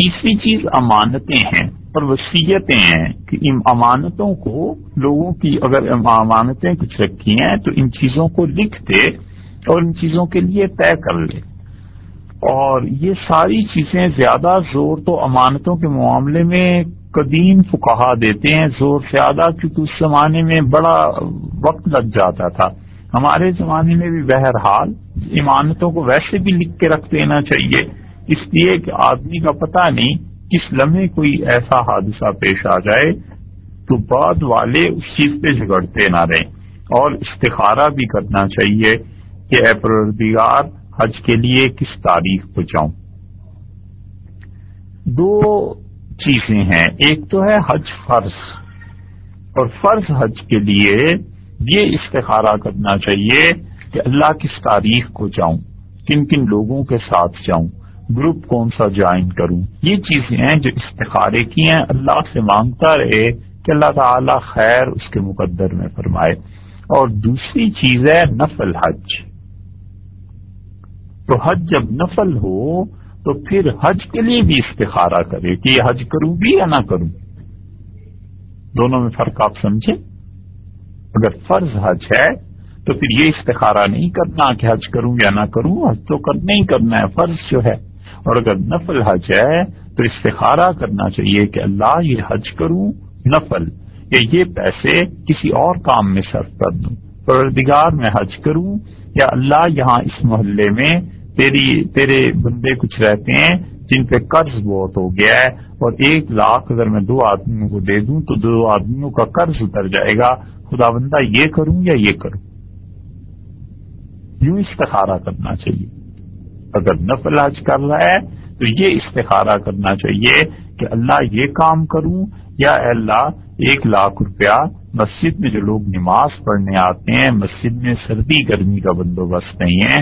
تیسری چیز امانتیں ہیں اور وسیعتیں ہیں کہ ان امانتوں کو لوگوں کی اگر امانتیں کچھ رکھی ہیں تو ان چیزوں کو لکھ دے اور ان چیزوں کے لیے طے کر لے۔ اور یہ ساری چیزیں زیادہ زور تو امانتوں کے معاملے میں قدیم فکہ دیتے ہیں، زور زیادہ کیونکہ اس زمانے میں بڑا وقت لگ جاتا تھا۔ ہمارے زمانے میں بھی بہرحال امانتوں کو ویسے بھی لکھ کے رکھ دینا چاہیے۔ اس لیے کہ آدمی کا پتہ نہیں کس لمحے کوئی ایسا حادثہ پیش آ جائے تو بعد والے اس چیز پہ جھگڑتے نہ رہیں۔ اور استخارہ بھی کرنا چاہیے کہ اے پروردگار، حج کے لیے کس تاریخ پہ جاؤں۔ دو چیزیں ہیں۔ ایک تو ہے حج فرض۔ اور فرض حج کے لیے یہ استخارہ کرنا چاہیے کہ اللہ کس تاریخ کو جاؤں، کن کن لوگوں کے ساتھ جاؤں۔ گروپ کون سا جوائن کروں؟ یہ چیزیں ہیں جو استخارے کی ہیں۔ اللہ سے مانگتا رہے کہ اللہ تعالی خیر اس کے مقدر میں فرمائے۔ اور دوسری چیز ہے نفل حج۔ تو حج جب نفل ہو تو پھر حج کے لیے بھی استخارہ کرے کہ یہ حج کروں بھی یا نہ کروں۔ دونوں میں فرق آپ سمجھیں؟ اگر فرض حج ہے تو پھر یہ استخارہ نہیں کرنا کہ حج کروں یا نہ کروں، حج تو کرنا ہی کرنا ہے، فرض جو ہے۔ اور اگر نفل حج ہے تو استخارہ کرنا چاہیے کہ اللہ یہ حج کروں نفل یا یہ پیسے کسی اور کام میں صرف کر دوں۔ پردگار میں حج کروں یا اللہ یہاں اس محلے میں تیری، تیرے بندے کچھ رہتے ہیں جن پہ قرض بہت ہو گیا ہے اور ایک لاکھ اگر میں دو آدمیوں کو دے دوں تو دو آدمیوں کا قرض اتر جائے گا۔ خدا بندہ یہ کروں یا یہ کروں؟ یوں استخارہ کرنا چاہیے۔ اگر نفل حج کر رہا ہے، تو یہ استخارہ کرنا چاہیے کہ اللہ یہ کام کروں، یا اللہ، ایک لاکھ روپیہ مسجد میں جو لوگ نماز پڑھنے آتے ہیں، مسجد میں سردی گرمی کا بندوبست نہیں ہے،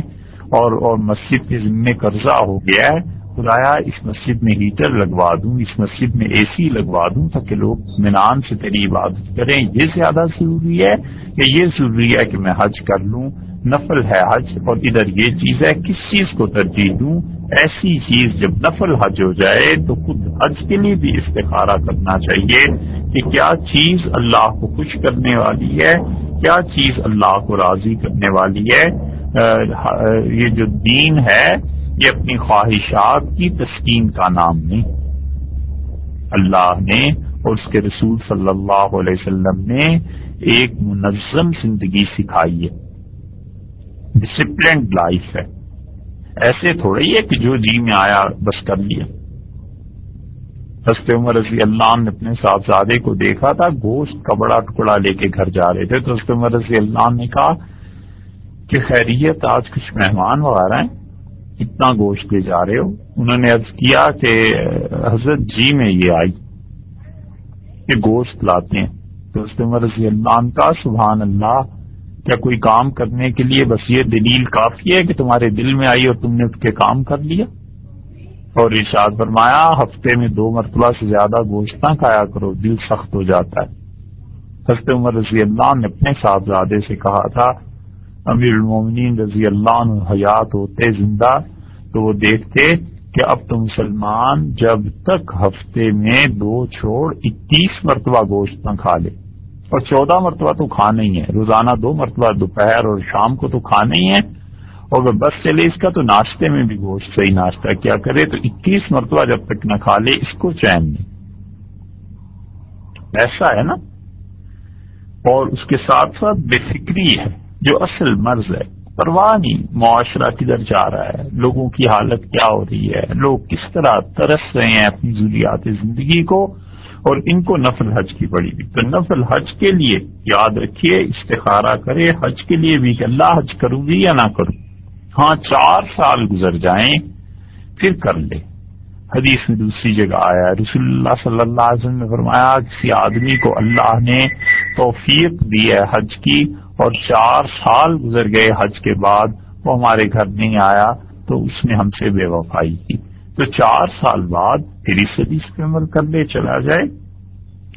اور اور مسجد کے ذمے قرضہ ہو گیا ہے، خدایا، اس مسجد میں ہیٹر لگوا دوں، اس مسجد میں اے سی لگوا دوں تاکہ لوگ مینان سے تیری عبادت کریں۔ یہ زیادہ ضروری ہے کہ یہ ضروری ہے کہ میں حج کر لوں۔ نفل ہے حج اور ادھر یہ چیز ہے کس چیز کو ترجیح دوں؟ ایسی چیز جب نفل حج ہو جائے تو خود حج کے لیے بھی استخارہ کرنا چاہیے کہ کیا چیز اللہ کو خوش کرنے والی ہے، کیا چیز اللہ کو راضی کرنے والی ہے۔ یہ جو دین ہے، یہ اپنی خواہشات کی تسکین کا نام نہیں۔ اللہ نے اور اس کے رسول صلی اللہ علیہ وسلم نے ایک منظم زندگی سکھائی ہے۔ ڈسپلنڈ لائف ہے۔ ایسے تھوڑا ہی ہے کہ جو جی میں آیا بس کر لیا۔ حضرت عمر رضی اللہ نے اپنے صاحبزادے کو دیکھا تھا، گوشت کا بڑا ٹکڑا لے کے گھر جا رہے تھے۔ تو حضرت عمر رضی اللہ نے کہا کہ خیریت، آج کچھ مہمان وغیرہ ہیں، اتنا گوشت لے جا رہے ہو۔ انہوں نے عرض کیا کہ حضرت جی میں یہ آئی کہ گوشت لاتے ہیں۔ تو حضرت عمر رضی اللہ کا سبحان اللہ کیا کوئی کام کرنے کے لیے بس یہ دلیل کافی ہے کہ تمہارے دل میں آئی اور تم نے اس کے کام کر لیا۔ اور ارشاد فرمایا، ہفتے میں دو مرتبہ سے زیادہ گوشت نہ کھایا کرو، دل سخت ہو جاتا ہے۔ حضرت عمر رضی اللہ نے اپنے صاحبزادے سے کہا تھا، امیر المومنین رضی اللہ عنہ حیات ہوتے زندہ، تو وہ دیکھتے کہ اب تو مسلمان جب تک ہفتے میں دو چھوڑ اکیس مرتبہ گوشت نہ کھا لے۔ اور چودہ مرتبہ تو کھانا ہی ہے، روزانہ دو مرتبہ، دوپہر اور شام کو تو کھانا ہی ہے۔ اور اگر بس چلے اس کا تو ناشتے میں بھی گوشت صحیح ناشتہ کیا کرے، تو اکیس مرتبہ جب تک نہ کھا لے، اس کو چین نہیں ایسا ہے نا؟ اور اس کے ساتھ ساتھ بے فکری ہے، جو اصل مرض ہے۔ پرواہ نہیں، معاشرہ کدھر جا رہا ہے، لوگوں کی حالت کیا ہو رہی ہے، لوگ کس طرح ترس رہے ہیں اپنی ضروریات زندگی کو۔ اور ان کو نفل حج کی پڑی ہوئی۔ تو نفل حج کے لیے یاد رکھیے، استخارہ کرے، حج کے لیے بھی کہ اللہ حج کروں گی یا نہ کروں۔ ہاں چار سال گزر جائیں، پھر کر لے۔ حدیث میں دوسری جگہ آیا، رسول اللہ صلی اللہ علیہ وسلم نے فرمایا، کسی آدمی کو اللہ نے توفیق دی ہے حج کی اور چار سال گزر گئے حج کے بعد وہ ہمارے گھر نہیں آیا، تو اس نے ہم سے بے وفائی کی۔ تو چار سال بعد پھر اس حدیث پہ عمل کر لے چلا جائے۔